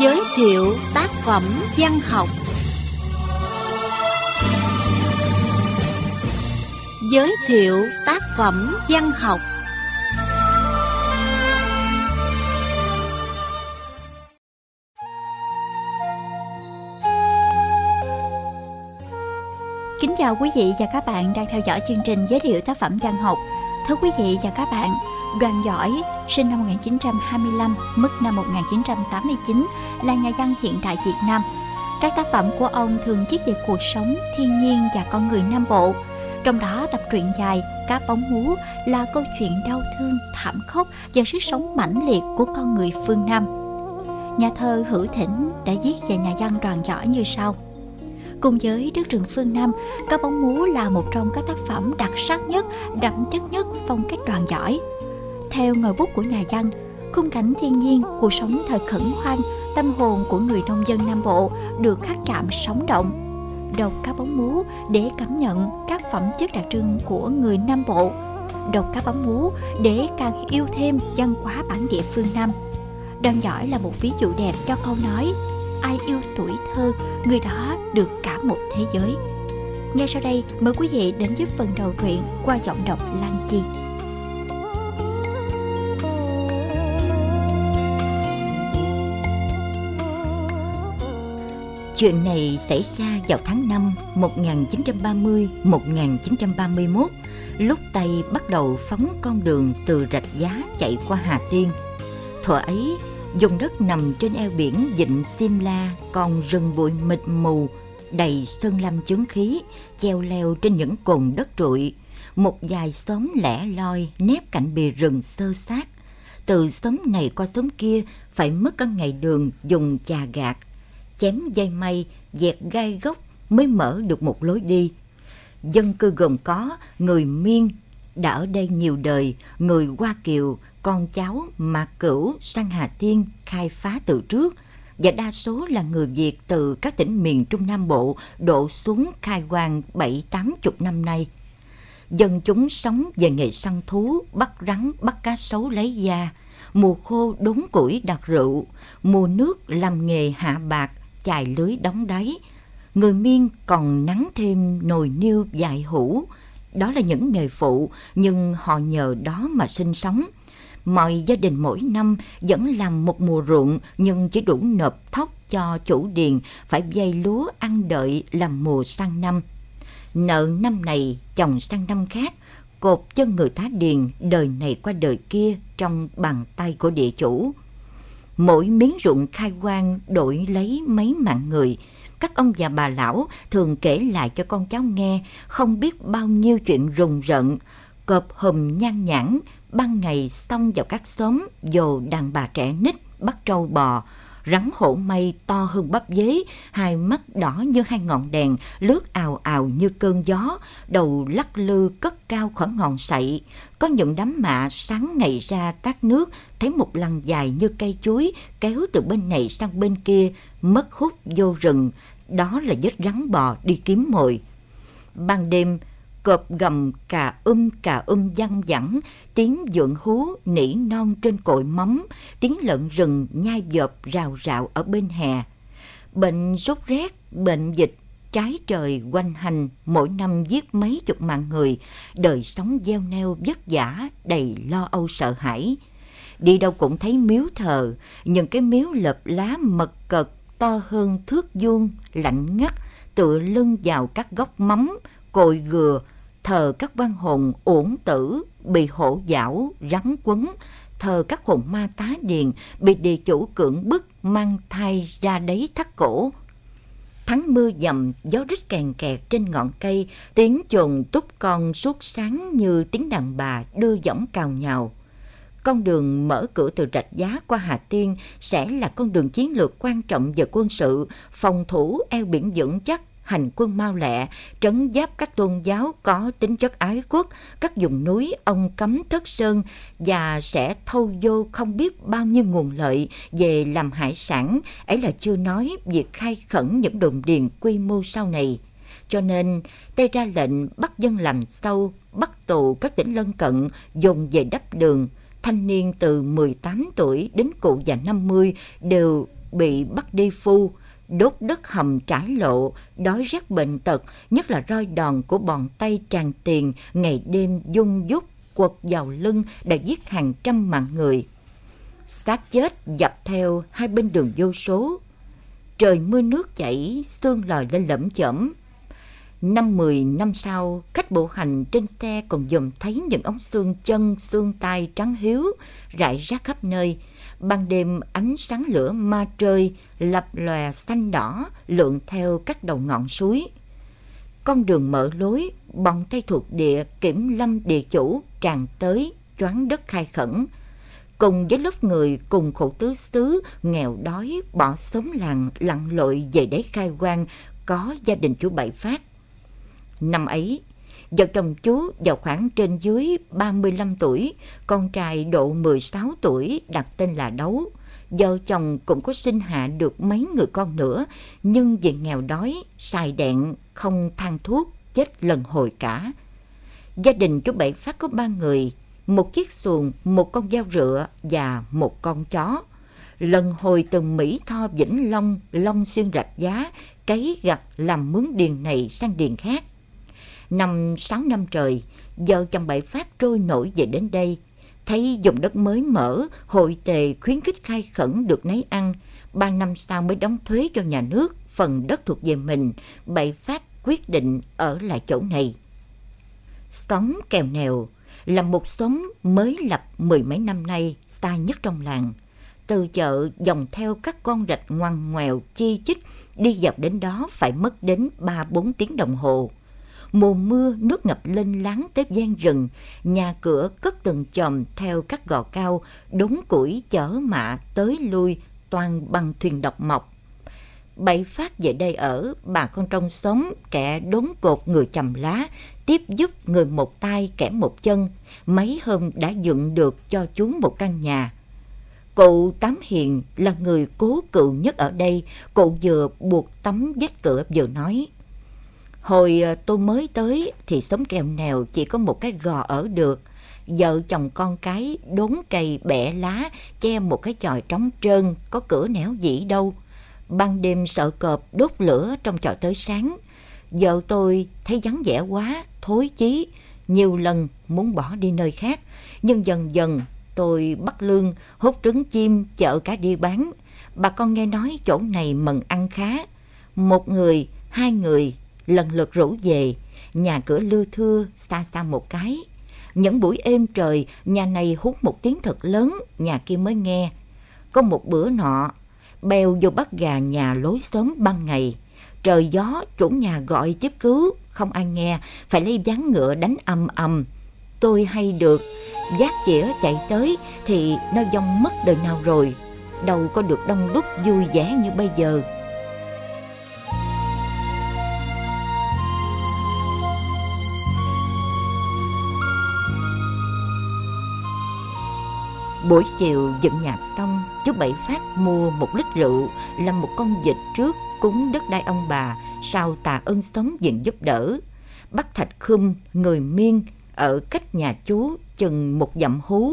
Giới thiệu tác phẩm văn học Giới thiệu tác phẩm văn học Kính chào quý vị và các bạn đang theo dõi chương trình giới thiệu tác phẩm văn học. Thưa quý vị và các bạn, Đoàn Giỏi, sinh năm 1925, mất năm 1989, là nhà văn hiện đại Việt Nam. Các tác phẩm của ông thường viết về cuộc sống, thiên nhiên và con người Nam Bộ. Trong đó tập truyện dài Cá bóng hú là câu chuyện đau thương, thảm khốc và sức sống mãnh liệt của con người phương Nam. Nhà thơ Hữu Thỉnh đã viết về nhà văn Đoàn Giỏi như sau – Cùng với Đất rừng phương Nam, Cá bóng múa là một trong các tác phẩm đặc sắc nhất, đậm chất nhất phong cách đoàn giỏi. Theo ngòi bút của nhà văn, khung cảnh thiên nhiên, cuộc sống thời khẩn hoang, tâm hồn của người nông dân Nam Bộ được khắc chạm sống động. Đọc cá bóng múa để cảm nhận các phẩm chất đặc trưng của người Nam Bộ. Đọc cá bóng múa để càng yêu thêm văn hóa bản địa phương Nam. Đoàn giỏi là một ví dụ đẹp cho câu nói ai yêu tuổi thơ người đó được cả một thế giới ngay sau đây mời quý vị đến với phần đầu truyện qua giọng đọc Lan Chi. Chuyện này xảy ra vào tháng 5 1930-1931, lúc Tây bắt đầu phóng con đường từ Rạch Giá chạy qua Hà Tiên. Thuở ấy, Vùng đất nằm trên eo biển Vịnh Simla còn rừng bụi mịt mù, đầy sơn lâm chướng khí, treo leo trên những cồn đất trụi. Một vài xóm lẻ loi nép cạnh bìa rừng sơ sát. Từ xóm này qua xóm kia phải mất cả ngày đường dùng chà gạt, chém dây mây, dẹt gai gốc mới mở được một lối đi. Dân cư gồm có người Miên, đã ở đây nhiều đời, người Hoa Kiều, con cháu Mạc Cửu sang Hà Tiên khai phá từ trước và đa số là người Việt từ các tỉnh miền Trung Nam Bộ đổ xuống khai quang bảy tám chục năm nay. Dân chúng sống về nghề săn thú, bắt rắn, bắt cá sấu lấy da, mùa khô đốn củi đặt rượu, mùa nước làm nghề hạ bạc, chài lưới đóng đáy. Người Miên còn nắng thêm nồi niêu dài hũ, đó là những nghề phụ nhưng họ nhờ đó mà sinh sống – mọi gia đình mỗi năm vẫn làm một mùa ruộng nhưng chỉ đủ nộp thóc cho chủ điền phải dây lúa ăn đợi làm mùa sang năm. Nợ năm này chồng sang năm khác, cột chân người tá điền đời này qua đời kia trong bàn tay của địa chủ. Mỗi miếng ruộng khai quang đổi lấy mấy mạng người, các ông già bà lão thường kể lại cho con cháu nghe không biết bao nhiêu chuyện rùng rợn, cọp hùm nhan nhãn, ban ngày xông vào các xóm dồ đàn bà trẻ nít bắt trâu bò, rắn hổ mây to hơn bắp dế, hai mắt đỏ như hai ngọn đèn, lướt ào ào như cơn gió, đầu lắc lư cất cao khỏi ngọn sậy. Có những đám mạ sáng ngày ra tát nước, thấy một lằn dài như cây chuối kéo từ bên này sang bên kia, mất hút vô rừng. Đó là vết rắn bò đi kiếm mồi. Ban đêm, cọp gầm cà um cà um văng vẳng, tiếng dượng hú nỉ non trên cội mắm, tiếng lợn rừng nhai dợp rào rào ở bên hè. Bệnh sốt rét, bệnh dịch, trái trời quanh hành mỗi năm giết mấy chục mạng người, đời sống gieo neo vất vả, đầy lo âu sợ hãi. Đi đâu cũng thấy miếu thờ, những cái miếu lợp lá mật cật to hơn thước vuông, lạnh ngắt, tựa lưng vào các gốc mắm, cội gừa, thờ các văn hồn uổng tử bị hổ dảo rắn quấn thờ các hồn ma tá điền bị địa chủ cưỡng bức mang thai ra đấy thắt cổ tháng mưa dầm gió rít kèn kẹt trên ngọn cây tiếng chồn túc con suốt sáng như tiếng đàn bà đưa giọng cào nhào. Con đường mở cửa từ rạch giá qua Hà Tiên sẽ là con đường chiến lược quan trọng về quân sự, phòng thủ eo biển vững chắc hành quân mau lẹ, trấn giáp các tôn giáo có tính chất ái quốc, các vùng núi ông cấm thất sơn và sẽ thâu vô không biết bao nhiêu nguồn lợi về làm hải sản, ấy là chưa nói việc khai khẩn những đồn điền quy mô sau này. Cho nên, Tây ra lệnh bắt dân làm sâu, bắt tù các tỉnh lân cận, dùng về đắp đường, thanh niên từ 18 tuổi đến cụ già 50 đều bị bắt đi phu, đốt đất hầm trải lộ, đói rét bệnh tật, nhất là roi đòn của bọn tay tràn tiền ngày đêm dung dút quật vào lưng đã giết hàng trăm mạng người. xác chết dập theo hai bên đường vô số. Trời mưa nước chảy, xương lòi lên lẫm chẩm. Năm mười năm sau, khách bộ hành trên xe còn dùm thấy những ống xương chân, xương tay trắng hiếu rải rác khắp nơi. Ban đêm ánh sáng lửa ma trời lập lòe xanh đỏ, lượn theo các đầu ngọn suối. Con đường mở lối, bọn tay thuộc địa kiểm lâm địa chủ tràn tới, choáng đất khai khẩn. Cùng với lớp người cùng khổ tứ xứ, nghèo đói, bỏ sống làng, lặn lội về đáy khai quang, có gia đình chú Bảy Phát. Năm ấy, vợ chồng chú vào khoảng trên dưới 35 tuổi, con trai độ 16 tuổi đặt tên là Đấu. Vợ chồng cũng có sinh hạ được mấy người con nữa, nhưng vì nghèo đói, xài đẹn, không than thuốc, chết lần hồi cả. Gia đình chú Bảy Phát có ba người, một chiếc xuồng, một con dao rựa và một con chó. Lần hồi từ Mỹ Tho Vĩnh Long, Long Xuyên Rạch Giá, cấy gặt làm mướn điền này sang điền khác. Năm sáu năm trời, vợ chồng Bảy Phát trôi nổi về đến đây. Thấy dùng đất mới mở, hội tề khuyến khích khai khẩn được nấy ăn. Ba năm sau mới đóng thuế cho nhà nước, phần đất thuộc về mình. Bảy Phát quyết định ở lại chỗ này. Xóm Kèo Nèo là một xóm mới lập mười mấy năm nay, xa nhất trong làng. Từ chợ dòng theo các con rạch ngoằn ngoèo chi chích, đi dọc đến đó phải mất đến ba bốn tiếng đồng hồ. Mùa mưa nước ngập lên láng tép gian rừng, nhà cửa cất từng chòm theo các gò cao, đống củi chở mạ tới lui toàn bằng thuyền độc mọc Bảy phát về đây ở, bà con trong xóm kẻ đốn cột người chầm lá, tiếp giúp người một tay kẻ một chân. Mấy hôm đã dựng được cho chú một căn nhà. Cụ Tám Hiền là người cố cựu nhất ở đây, cụ vừa buộc tấm vách cửa vừa nói. Hồi ờ, tôi mới tới thì xóm kèo nèo chỉ có một cái gò ở được. Vợ chồng con cái đốn cây bẻ lá, che một cái chòi trống trơn, có cửa nẻo dĩ đâu ban đêm sợ cọp đốt lửa trong chòi tới sáng. Vợ tôi thấy vắng vẻ quá, thối chí, nhiều lần muốn bỏ đi nơi khác. Nhưng dần dần tôi bắt lương, hút trứng chim, chợ cá đi bán. Bà con nghe nói chỗ này mần ăn khá. Một người, hai người lần lượt rủ về, nhà cửa lưa thưa xa xa một cái. Những buổi êm trời, nhà này hút một tiếng thật lớn, nhà kia mới nghe. Có một bữa nọ, bèo vô bắt gà nhà lối sớm ban ngày. Trời gió, chủ nhà gọi tiếp cứu, không ai nghe, phải lấy ván ngựa đánh âm âm. Tôi hay được, giác chĩa chạy tới thì nó dông mất đời nào rồi, đâu có được đông đúc vui vẻ như bây giờ. Buổi chiều dựng nhà xong, chú Bảy Phát mua một lít rượu, làm một con vịt trước cúng đất đai ông bà, sau tạ ơn sống diện giúp đỡ. Bắt Thạch Khum, người miên, ở cách nhà chú chừng một dặm hú,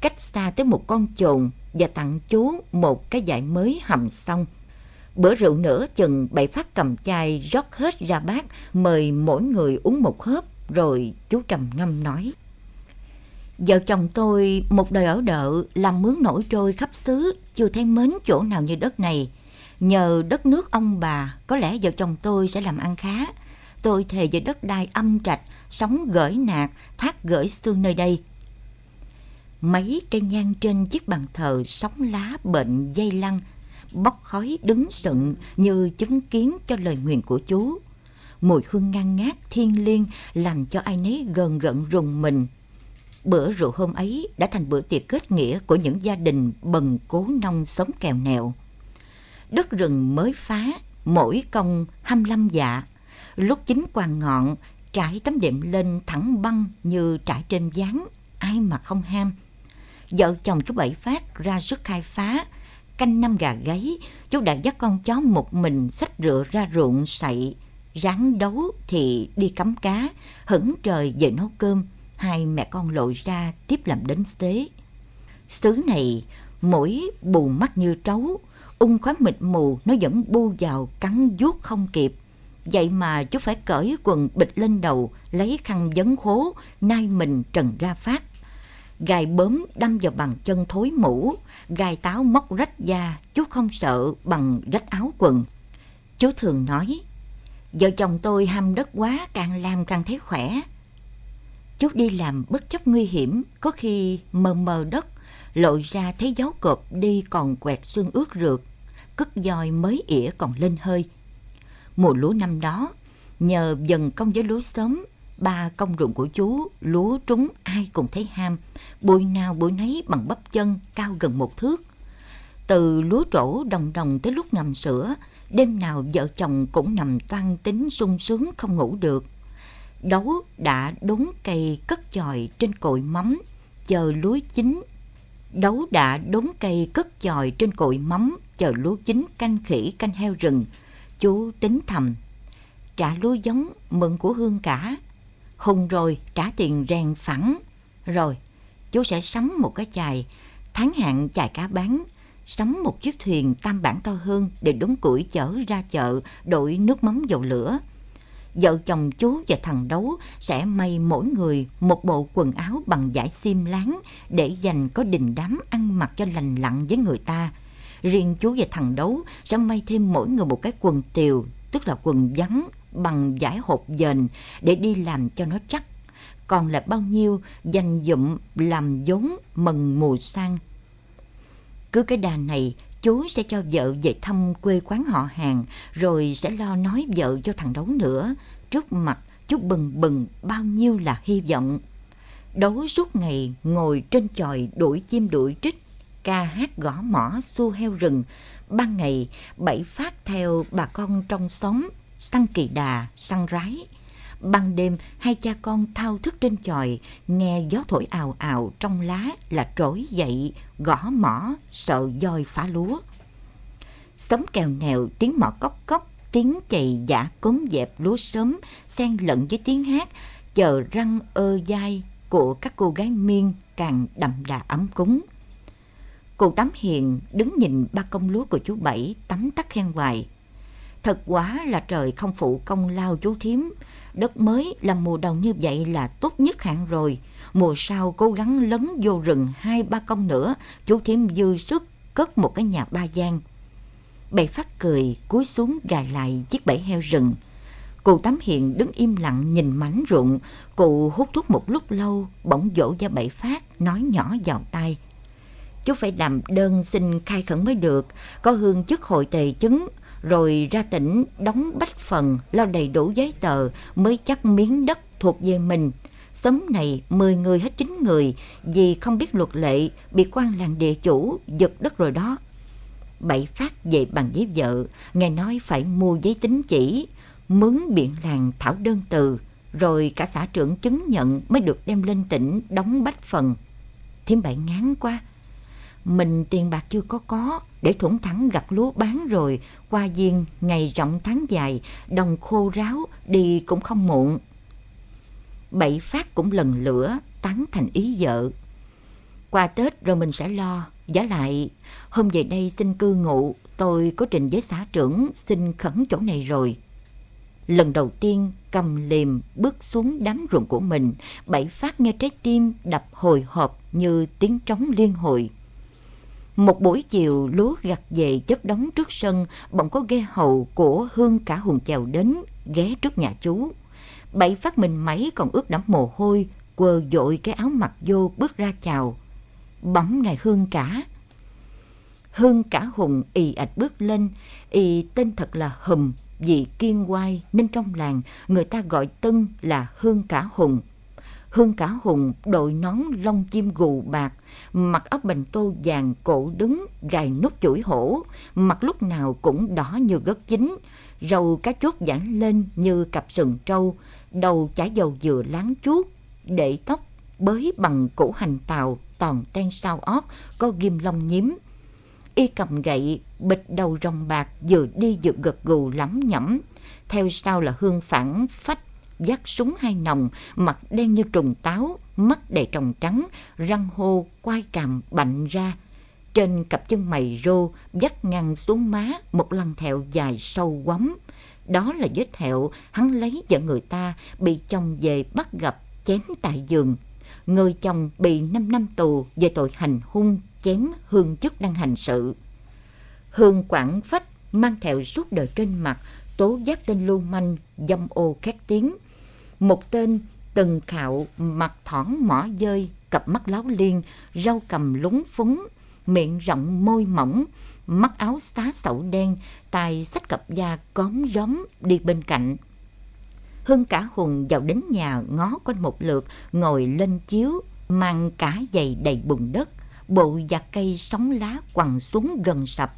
cách xa tới một con chồn và tặng chú một cái dải mới hầm xong. Bữa rượu nữa chừng Bảy Phát cầm chai rót hết ra bát, mời mỗi người uống một hớp, rồi chú trầm ngâm nói. Vợ chồng tôi một đời ở đợ, làm mướn nổi trôi khắp xứ, chưa thấy mến chỗ nào như đất này. Nhờ đất nước ông bà, có lẽ vợ chồng tôi sẽ làm ăn khá. Tôi thề về đất đai âm trạch, sống gởi nạt, thác gởi xương nơi đây. Mấy cây nhang trên chiếc bàn thờ sóng lá bệnh dây lăng, bốc khói đứng sựng như chứng kiến cho lời nguyện của chú. Mùi hương ngang ngát thiên liêng làm cho ai nấy gần gận rùng mình Bữa rượu hôm ấy đã thành bữa tiệc kết nghĩa của những gia đình bần cố nông sống kèo nẹo. Đất rừng mới phá, mỗi công 25 dạ. Lúc chính quàng ngọn, trải tấm đệm lên thẳng băng như trải trên gián, ai mà không ham. Vợ chồng chú Bảy Phát ra sức khai phá, canh năm gà gáy, chú đã dắt con chó một mình xách rượu ra ruộng sậy, ráng đấu thì đi cắm cá, hững trời về nấu cơm hai mẹ con lội ra tiếp làm đến xế. Xứ này mỗi bù mắt như trấu, ung khói mịt mù nó vẫn bu vào cắn vuốt không kịp. Vậy mà chú phải cởi quần bịch lên đầu, lấy khăn vấn khố, nai mình trần ra phát. Gài bớm đâm vào bàn chân thối mũ, gài táo móc rách da, chú không sợ bằng rách áo quần. Chú thường nói, vợ chồng tôi ham đất quá càng làm càng thấy khỏe. Chú đi làm bất chấp nguy hiểm, có khi mờ mờ đất, lội ra thấy dấu cộp đi còn quẹt xương ướt rượt, cất dòi mới ỉa còn lên hơi. Mùa lúa năm đó, nhờ dần công với lúa sớm, ba công ruộng của chú, lúa trúng ai cũng thấy ham, bụi nào bụi nấy bằng bắp chân cao gần một thước. Từ lúa trổ đồng đồng tới lúc ngầm sữa, đêm nào vợ chồng cũng nằm toan tính sung sướng không ngủ được. Đấu đã đốn cây cất chòi trên cội mắm, chờ lúa chín. Đấu đã đốn cây cất chòi trên cội mắm, chờ lúa chín canh khỉ canh heo rừng. Chú tính thầm, trả lúa giống mượn của Hương cả. Hùng rồi trả tiền rèn phẳng. Rồi, chú sẽ sắm một cái chài, tháng hạn chài cá bán, sắm một chiếc thuyền tam bản to hơn để đốn củi chở ra chợ, đổi nước mắm dầu lửa. Vợ chồng chú và thằng đấu sẽ may mỗi người một bộ quần áo bằng vải xiêm láng để dành có đình đám ăn mặc cho lành lặn với người ta. Riêng chú và thằng đấu sẽ may thêm mỗi người một cái quần tiều, tức là quần vắng bằng vải hộp dền để đi làm cho nó chắc. Còn là bao nhiêu dành dụm làm vốn mần mùa sang cứ cái đà này, chú sẽ cho vợ về thăm quê quán họ hàng, rồi sẽ lo nói vợ cho thằng Đấu nữa. Trước mặt, chú bừng bừng bao nhiêu là hy vọng. Đấu suốt ngày ngồi trên chòi đuổi chim đuổi trích, ca hát gõ mỏ xua heo rừng. Ban ngày, bảy phát theo bà con trong xóm, săn kỳ đà, săn rái. Ban đêm, hai cha con thao thức trên chòi, nghe gió thổi ào ào trong lá là trỗi dậy, gõ mỏ, sợ voi phá lúa. Sống kèo nèo, tiếng mỏ cốc cốc, tiếng chày giả cốm dẹp lúa sớm, xen lẫn với tiếng hát, chờ răng ơ dai của các cô gái miên càng đậm đà ấm cúng. Cô Tám Hiền đứng nhìn ba công lúa của chú Bảy tắm tắt khen hoài. Thật quá là trời không phụ công lao chú thím, đất mới làm mùa đầu như vậy là tốt nhất hạn rồi. Mùa sau cố gắng lấn vô rừng hai ba công nữa, chú thím dư sức cất một cái nhà ba gian. Bảy phát cười, cúi xuống gài lại chiếc bẫy heo rừng. Cụ Tám Hiền đứng im lặng nhìn mảnh ruộng, cụ hút thuốc một lúc lâu, bỗng dỗ ra bảy phát, nói nhỏ vào tay. Chú phải làm đơn xin khai khẩn mới được, có hương chức hội tề chứng, rồi ra tỉnh đóng bách phần lo đầy đủ giấy tờ mới chắc miếng đất thuộc về mình. Xóm này 10 người hết 9 người vì không biết luật lệ bị quan làng địa chủ giật đất rồi đó. Bảy phát về bằng giấy vợ, nghe nói phải mua giấy tính chỉ, mướn biện làng thảo đơn từ, rồi cả xã trưởng chứng nhận mới được đem lên tỉnh đóng bách phần. Thiếm bảy ngán quá, mình tiền bạc chưa có có, để thủng thẳng gặt lúa bán rồi, qua viên ngày rộng tháng dài, đồng khô ráo đi cũng không muộn. Bảy phát cũng lần lửa, tán thành ý vợ. Qua tết rồi mình sẽ lo giả lại. Hôm về đây xin cư ngụ, tôi có trình với xã trưởng xin khẩn chỗ này rồi. Lần đầu tiên cầm liềm bước xuống đám ruộng của mình, bảy phát nghe trái tim đập hồi hộp như tiếng trống liên hồi một buổi chiều lúa gặt về chất đóng trước sân, bỗng có ghe hầu của Hương cả hùng chèo đến, ghé trước nhà chú. Bảy phát mình máy còn ướt đẫm mồ hôi, quờ dội cái áo mặc vô bước ra chào. Bấm ngài Hương cả. Hương cả hùng ì ạch bước lên, ì tên thật là Hùm, vì kiên quai nên trong làng người ta gọi Tân là Hương cả hùng. Hương cả hùng đội nón lông chim gù bạc, mặc áo bành tô vàng cổ đứng, gài nút chuỗi hổ, mặt lúc nào cũng đỏ như gất chín, râu cá chốt giãn lên như cặp sừng trâu, đầu chả dầu dừa láng chuốt, để tóc bới bằng củ hành tàu, toàn ten sao ót, có ghim lông nhím. Y cầm gậy, bịch đầu rồng bạc, vừa đi vừa gật gù lắm nhẩm. Theo sau là hương phản phách dắt súng hai nòng, mặt đen như trùng táo, mắt đầy tròng trắng, răng hô, quai cằm bạnh ra. Trên cặp chân mày rô dắt ngang xuống má một lăn thẹo dài sâu quắm. Đó là vết thẹo hắn lấy vợ người ta bị chồng về bắt gặp chém tại giường. Người chồng bị 5 năm tù về tội hành hung chém hương chức đang hành sự. Hương quảng phách mang thẹo suốt đời trên mặt tố giác tên lưu manh dâm ô khét tiếng. Một tên từng khạo mặt thỏn mỏ dơi, cặp mắt láo liên, rau cầm lúng phúng, miệng rộng môi mỏng, mắt áo xá sậu đen, tay xách cặp da cóm róm đi bên cạnh. Hưng cả Hùng vào đến nhà ngó quanh một lượt, ngồi lên chiếu, mang cả giày đầy bùn đất, bộ giặt cây sóng lá quằn xuống gần sập.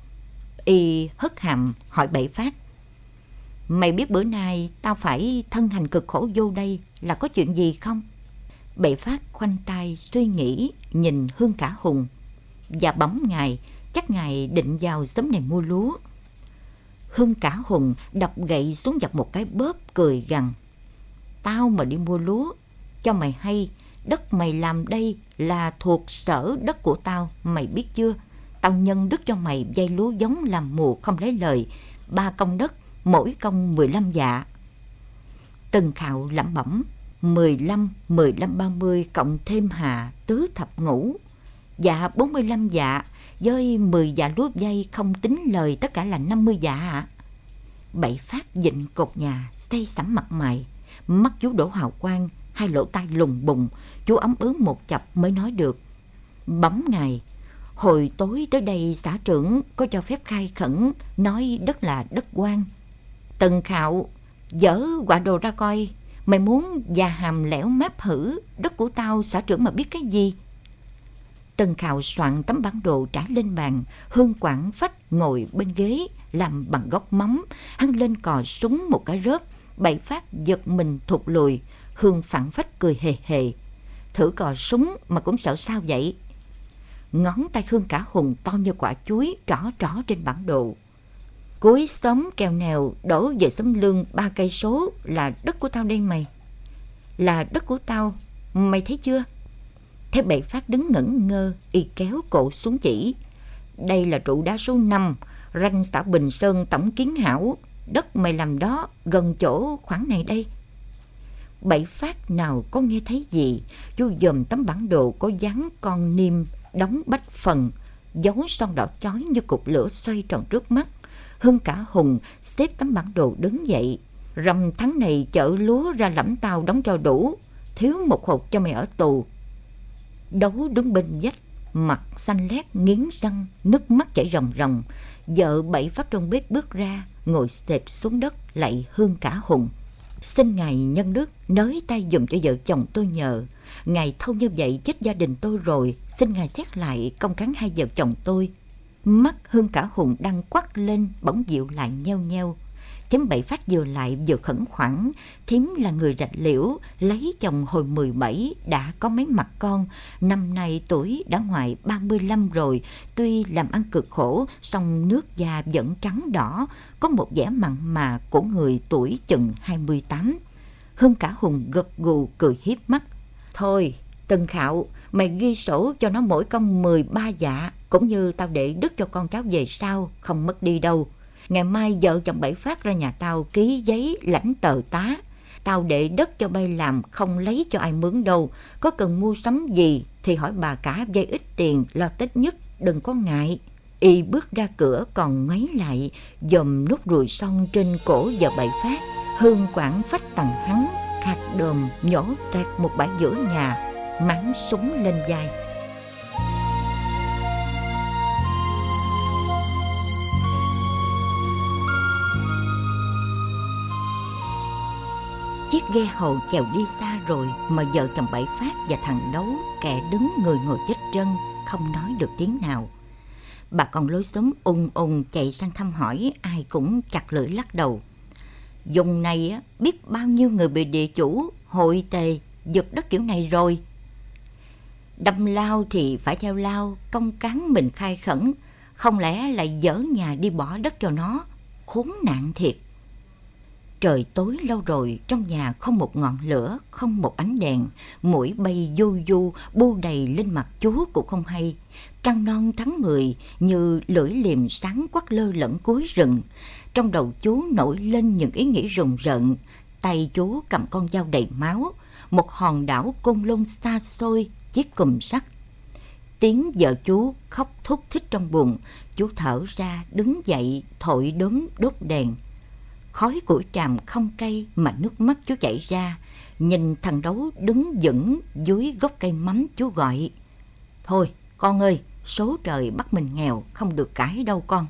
Y hất hàm hỏi bảy phát. Mày biết bữa nay tao phải thân hành cực khổ vô đây là có chuyện gì không? bệ phát khoanh tay suy nghĩ nhìn Hương cả Hùng và bấm ngài chắc ngài định vào sớm này mua lúa. Hương cả Hùng đập gậy xuống dọc một cái bóp cười gằn. Tao mà đi mua lúa, cho mày hay, đất mày làm đây là thuộc sở đất của tao, mày biết chưa? Tao nhân đức cho mày dây lúa giống làm mùa không lấy lời, ba công đất, mỗi công 15 dạ. Tần Khạo lẩm bẩm, 15, 15, 30 cộng thêm hà tứ thập ngũ. Dạ 45 dạ, với 10 dạ lúa dây không tính lời tất cả là 50 dạ ạ. Bảy phát dịnh cột nhà, xây sắm mặt mày, mắt chú đổ hào quang, hai lỗ tai lùng bùng, chú ấm ứ một chập mới nói được. Bấm ngày, hồi tối tới đây xã trưởng có cho phép khai khẩn, nói đất là đất quan. Tần khạo, dở quả đồ ra coi, mày muốn già hàm lẻo mép hử, đất của tao xã trưởng mà biết cái gì? Tần Khạo soạn tấm bản đồ trả lên bàn, Hương Quảng Phách ngồi bên ghế, làm bằng góc mắm, hắn lên cò súng một cái rớp, bảy phát giật mình thụt lùi, Hương phản phách cười hề hề. Thử cò súng mà cũng sợ sao vậy? Ngón tay Hương cả hùng to như quả chuối trỏ trỏ trên bản đồ. Cuối xóm kèo nèo đổ về xóm lương ba cây số là đất của tao đây mày. Là đất của tao, mày thấy chưa? Thế bệ phát đứng ngẩn ngơ, y kéo cổ xuống chỉ. Đây là trụ đá số 5, ranh xã Bình Sơn tổng kiến hảo. Đất mày làm đó, gần chỗ khoảng này đây. Bảy phát nào có nghe thấy gì, chú dòm tấm bản đồ có dán con niêm, đóng bách phần, dấu son đỏ chói như cục lửa xoay tròn trước mắt. Hưng cả Hùng xếp tấm bản đồ đứng dậy. Rằm tháng này chở lúa ra lẫm tao đóng cho đủ, thiếu một hộp cho mày ở tù, Đấu đứng bên vách, mặt xanh lét nghiến răng, nước mắt chảy ròng ròng. Vợ bảy phát trong bếp bước ra, ngồi xẹp xuống đất lạy hương cả hùng. Xin ngài nhân đức nới tay dùm cho vợ chồng tôi nhờ. Ngài thâu như vậy chết gia đình tôi rồi, xin ngài xét lại công cán hai vợ chồng tôi. Mắt hương cả hùng đang quắc lên bỗng dịu lại nheo nheo. Thím bảy phát vừa lại vừa khẩn khoản, thím là người rạch liễu, lấy chồng hồi 17, đã có mấy mặt con, năm nay tuổi đã ngoài 35 rồi, tuy làm ăn cực khổ, song nước da vẫn trắng đỏ, có một vẻ mặn mà của người tuổi chừng 28. Hương cả Hùng gật gù cười hiếp mắt. Thôi, Tân Khạo, mày ghi sổ cho nó mỗi công 13 dạ, cũng như tao để đứt cho con cháu về sau, không mất đi đâu. Ngày mai vợ chồng Bảy phát ra nhà tao ký giấy lãnh tờ tá. Tao để đất cho bay làm không lấy cho ai mướn đâu. Có cần mua sắm gì thì hỏi bà cả dây ít tiền lo tết nhất đừng có ngại. Y bước ra cửa còn ngoáy lại dòm nút ruồi son trên cổ vợ Bảy phát. Hương quảng phách tầng hắn khạc đờm nhổ tẹt một bãi giữa nhà mắng súng lên vai. Ghe hầu chèo đi xa rồi mà vợ chồng bảy phát và thằng đấu kẻ đứng người ngồi chết chân không nói được tiếng nào. Bà con lối xóm ung ung chạy sang thăm hỏi ai cũng chặt lưỡi lắc đầu. Dùng này á biết bao nhiêu người bị địa chủ hội tề giật đất kiểu này rồi. Đâm lao thì phải theo lao, công cán mình khai khẩn, không lẽ lại dở nhà đi bỏ đất cho nó, khốn nạn thiệt. Trời tối lâu rồi, trong nhà không một ngọn lửa, không một ánh đèn, mũi bay du du, bu đầy lên mặt chú cũng không hay. Trăng non tháng mười như lưỡi liềm sáng quắc lơ lẫn cuối rừng. Trong đầu chú nổi lên những ý nghĩ rùng rợn. Tay chú cầm con dao đầy máu, một hòn đảo côn lôn xa xôi, chiếc cùm sắt. Tiếng vợ chú khóc thúc thích trong buồn, chú thở ra đứng dậy thổi đốm đốt đèn khói của tràm không cây mà nước mắt chú chảy ra. Nhìn thằng đấu đứng vững dưới gốc cây mắm chú gọi. Thôi con ơi, số trời bắt mình nghèo không được cãi đâu con.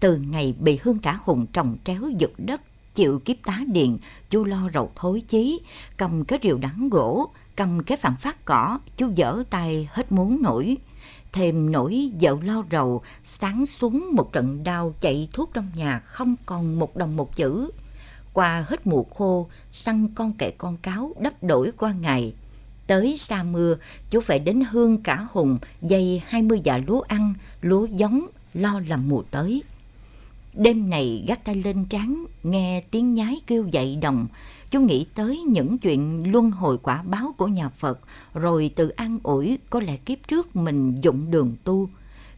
Từ ngày bị Hương cả hùng trồng tréo giật đất, chịu kiếp tá điện, chú lo rầu thối chí, cầm cái rìu đắng gỗ, cầm cái phản phát cỏ, chú dở tay hết muốn nổi thêm nỗi dậu lo rầu, sáng xuống một trận đau chạy thuốc trong nhà không còn một đồng một chữ. Qua hết mùa khô, săn con kẻ con cáo đắp đổi qua ngày. Tới xa mưa, chú phải đến hương cả hùng, dây hai mươi dạ lúa ăn, lúa giống, lo làm mùa tới. Đêm này gác tay lên trán, nghe tiếng nhái kêu dậy đồng, chú nghĩ tới những chuyện luân hồi quả báo của nhà Phật, rồi tự an ủi có lẽ kiếp trước mình dụng đường tu.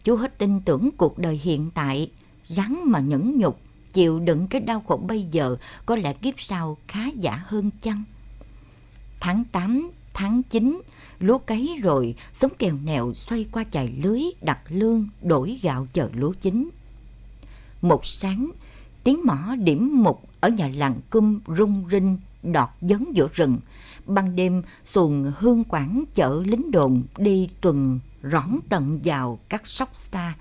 Chú hết tin tưởng cuộc đời hiện tại, rắn mà nhẫn nhục, chịu đựng cái đau khổ bây giờ, có lẽ kiếp sau khá giả hơn chăng? Tháng 8, tháng 9, lúa cấy rồi, sống kèo nèo xoay qua chài lưới, đặt lương, đổi gạo chờ lúa chín. Một sáng, tiếng mỏ điểm mục ở nhà làng cung rung rinh đọt dấn giữa rừng. Ban đêm xuồng hương quảng chở lính đồn đi tuần rõn tận vào các sóc xa.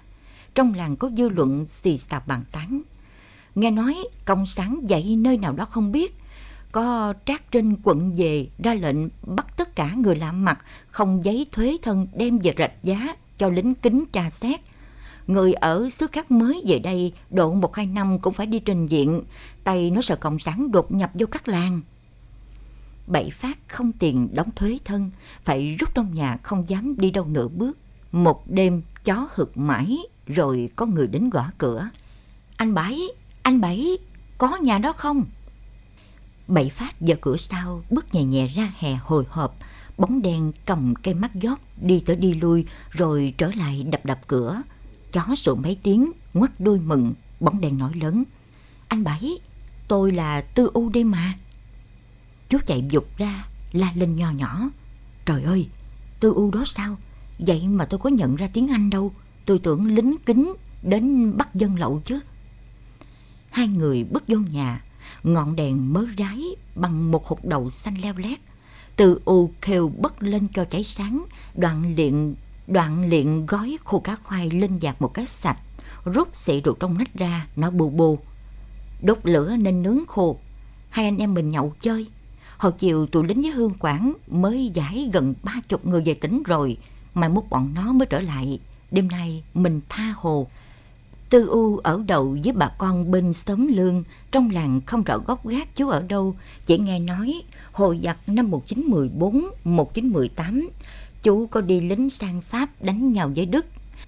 Trong làng có dư luận xì xào bàn tán. Nghe nói công sáng dậy nơi nào đó không biết. Có trác trinh quận về ra lệnh bắt tất cả người lạ mặt không giấy thuế thân đem về rạch giá cho lính kính tra xét người ở xứ khác mới về đây độ một hai năm cũng phải đi trình diện, tay nó sợ cộng sản đột nhập vô các làng. Bảy phát không tiền đóng thuế thân, phải rút trong nhà không dám đi đâu nửa bước. Một đêm chó hực mãi rồi có người đến gõ cửa. Anh Bảy, anh Bảy, có nhà đó không? Bảy phát giờ cửa sau bước nhẹ nhẹ ra hè hồi hộp, bóng đen cầm cây mắt giót đi tới đi lui rồi trở lại đập đập cửa Chó sủa mấy tiếng, ngoắt đuôi mừng, bóng đèn nói lớn. Anh Bảy, tôi là Tư U đây mà. Chú chạy dục ra, la lên nho nhỏ. Trời ơi, Tư U đó sao? Vậy mà tôi có nhận ra tiếng Anh đâu. Tôi tưởng lính kính đến bắt dân lậu chứ. Hai người bước vô nhà, ngọn đèn mớ rái bằng một hộp đầu xanh leo lét. Từ u kêu bất lên cho cháy sáng, đoạn liền Đoạn liền gói khô cá khoai lên dạt một cái sạch, rút xị ruột trong nách ra, nó bù bù. Đốt lửa nên nướng khô. Hai anh em mình nhậu chơi. Hồi chiều tụi lính với Hương Quảng mới giải gần ba chục người về tỉnh rồi, mai mốt bọn nó mới trở lại. Đêm nay mình tha hồ. Tư U ở đầu với bà con bên xóm lương, trong làng không rõ gốc gác chú ở đâu, chỉ nghe nói hồi giặc năm 1914, 1918, chú có đi lính sang Pháp đánh nhau với Đức.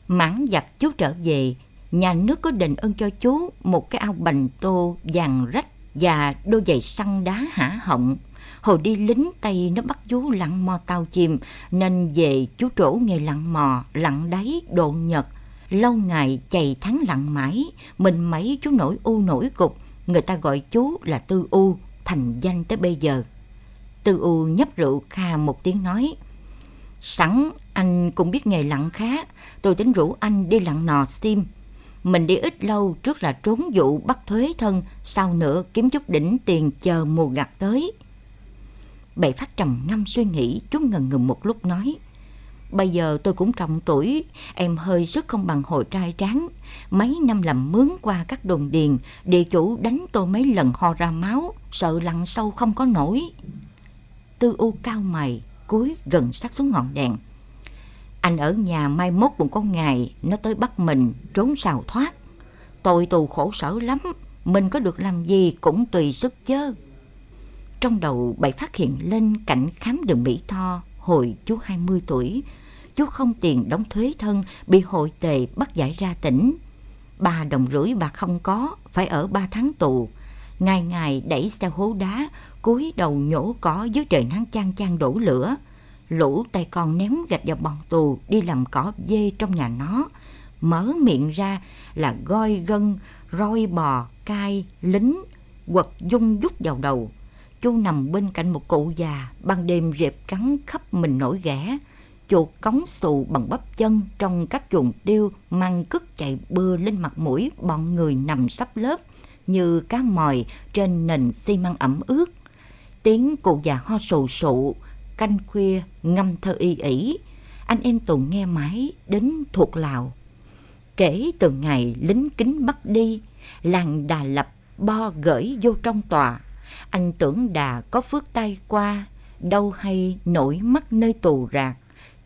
Mãn giặc chú trở về, nhà nước có đền ơn cho chú một cái ao bành tô vàng rách và đôi giày săn đá hả họng. Hồi đi lính Tây nó bắt chú lặn mò tàu chìm nên về chú trổ nghề lặn mò, lặn đáy, độ nhật. Lâu ngày chày tháng lặn mãi, mình mấy chú nổi u nổi cục, người ta gọi chú là Tư U, thành danh tới bây giờ. Tư U nhấp rượu kha một tiếng nói, Sẵn anh cũng biết nghề lặn khá, tôi tính rủ anh đi lặn nò sim. Mình đi ít lâu trước là trốn vụ bắt thuế thân, sau nữa kiếm chút đỉnh tiền chờ mùa gặt tới. Bệ phát trầm ngâm suy nghĩ, chú ngần ngừng một lúc nói. Bây giờ tôi cũng trọng tuổi, em hơi sức không bằng hồi trai tráng. Mấy năm làm mướn qua các đồn điền, địa chủ đánh tôi mấy lần ho ra máu, sợ lặn sâu không có nổi. Tư u cao mày, cuối gần sát xuống ngọn đèn. Anh ở nhà mai mốt cũng có ngày nó tới bắt mình trốn xào thoát. Tội tù khổ sở lắm, mình có được làm gì cũng tùy sức chớ. Trong đầu bảy phát hiện lên cảnh khám đường Mỹ Tho hồi chú 20 tuổi. Chú không tiền đóng thuế thân, bị hội tề bắt giải ra tỉnh. Ba đồng rưỡi bà không có, phải ở ba tháng tù. Ngày ngày đẩy xe hố đá, cúi đầu nhổ cỏ dưới trời nắng chang chang đổ lửa. Lũ tay con ném gạch vào bọn tù đi làm cỏ dê trong nhà nó. Mở miệng ra là goi gân, roi bò, cai, lính, quật dung dút vào đầu. Chú nằm bên cạnh một cụ già, ban đêm rệp cắn khắp mình nổi ghẻ. Chuột cống xù bằng bắp chân trong các chuồng tiêu mang cứt chạy bưa lên mặt mũi bọn người nằm sắp lớp như cá mòi trên nền xi măng ẩm ướt. Tiếng cụ già ho sù sụ, canh khuya ngâm thơ y ỉ. Anh em Tùng nghe mãi đến thuộc lào. Kể từ ngày lính kính bắt đi, làng Đà Lập bo gửi vô trong tòa. Anh tưởng đà có phước tay qua, đâu hay nổi mắt nơi tù rạc.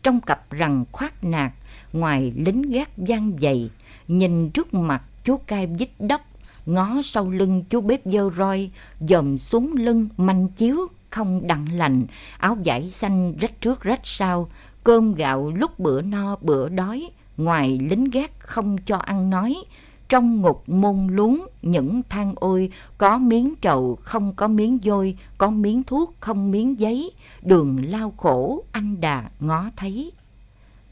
Trong cặp rằng khoát nạt, ngoài lính gác gian dày, nhìn trước mặt chú cai dít đốc, ngó sau lưng chú bếp dơ roi, dòm xuống lưng manh chiếu không đặng lành, áo vải xanh rách trước rách sau, cơm gạo lúc bữa no bữa đói, ngoài lính gác không cho ăn nói, trong ngục môn luống những than ôi, có miếng trầu không có miếng vôi, có miếng thuốc không miếng giấy, đường lao khổ anh đà ngó thấy.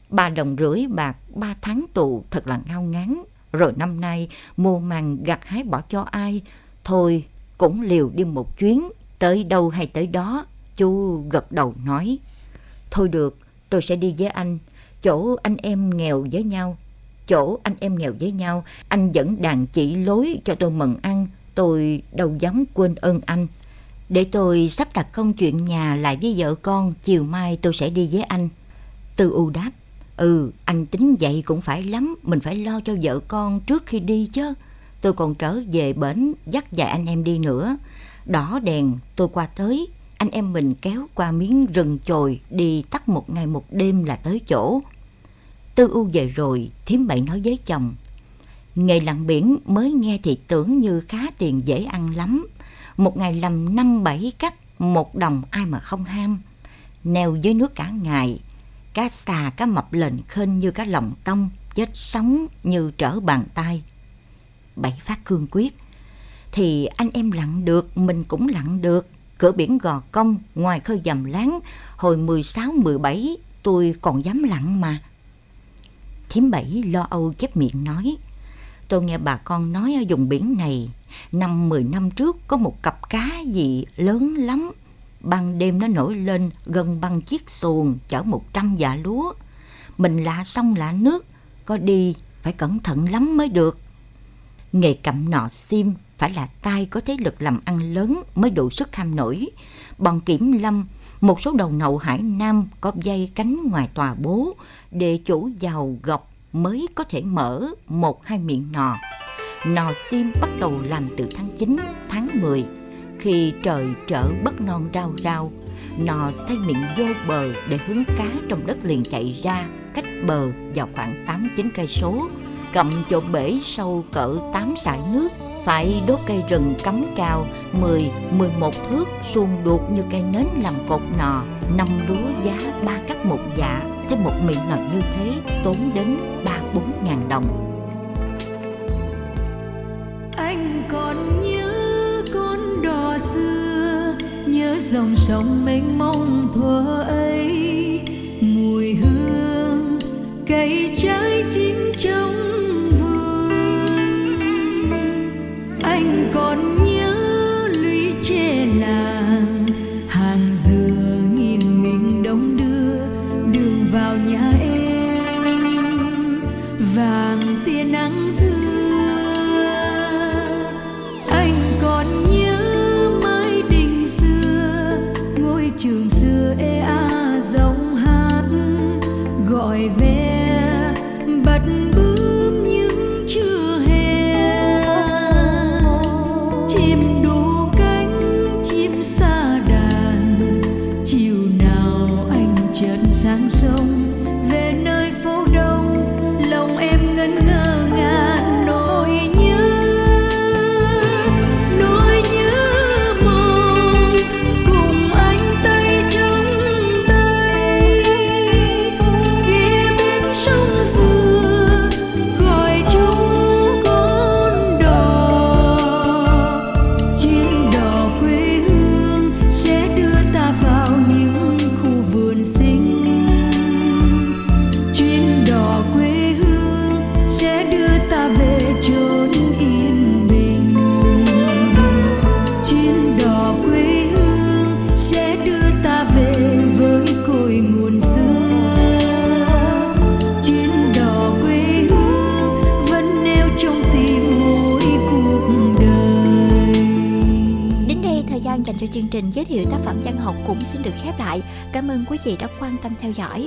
Ba đồng rưỡi bạc ba tháng tù thật là ngao ngán, rồi năm nay mùa màng gặt hái bỏ cho ai, thôi cũng liều đi một chuyến, tới đâu hay tới đó, chú gật đầu nói. Thôi được, tôi sẽ đi với anh, chỗ anh em nghèo với nhau, chỗ anh em nghèo với nhau, anh dẫn đàn chỉ lối cho tôi mừng ăn, tôi đâu dám quên ơn anh. Để tôi sắp đặt công chuyện nhà lại với vợ con, chiều mai tôi sẽ đi với anh. từ U đáp, ừ, anh tính vậy cũng phải lắm, mình phải lo cho vợ con trước khi đi chứ. Tôi còn trở về bển dắt vài anh em đi nữa. Đỏ đèn, tôi qua tới, anh em mình kéo qua miếng rừng chồi đi tắt một ngày một đêm là tới chỗ. Tư U về rồi, thím bảy nói với chồng. Nghề lặn biển mới nghe thì tưởng như khá tiền dễ ăn lắm. Một ngày làm năm bảy cắt, một đồng ai mà không ham. Neo dưới nước cả ngày, cá xà cá mập lệnh khênh như cá lòng tông, chết sống như trở bàn tay. Bảy phát cương quyết, thì anh em lặn được, mình cũng lặn được. Cửa biển Gò Công, ngoài khơi dầm láng, hồi 16-17 tôi còn dám lặn mà. Thím Bảy lo âu chép miệng nói. Tôi nghe bà con nói ở vùng biển này, năm mười năm trước có một cặp cá gì lớn lắm. Ban đêm nó nổi lên gần bằng chiếc xuồng chở một trăm dạ lúa. Mình lạ sông lạ nước, có đi phải cẩn thận lắm mới được. Nghề cặm nọ sim phải là tay có thế lực làm ăn lớn mới đủ sức ham nổi. Bọn kiểm lâm, một số đầu nậu Hải Nam có dây cánh ngoài tòa bố để chủ giàu gọc mới có thể mở một hai miệng nò. Nò sim bắt đầu làm từ tháng 9, tháng 10. Khi trời trở bất non rau rau nò xây miệng vô bờ để hướng cá trong đất liền chạy ra cách bờ vào khoảng 8-9 cây số. Cầm chỗ bể sâu cỡ 8 sải nước phải đốt cây rừng cắm cao 10, 11 thước xuông đuột như cây nến làm cột nò, năm lúa giá ba cắt một dạ, thêm một miệng nò như thế tốn đến ba bốn ngàn đồng. Dòng sông mênh mông thuở ấy, theo dõi.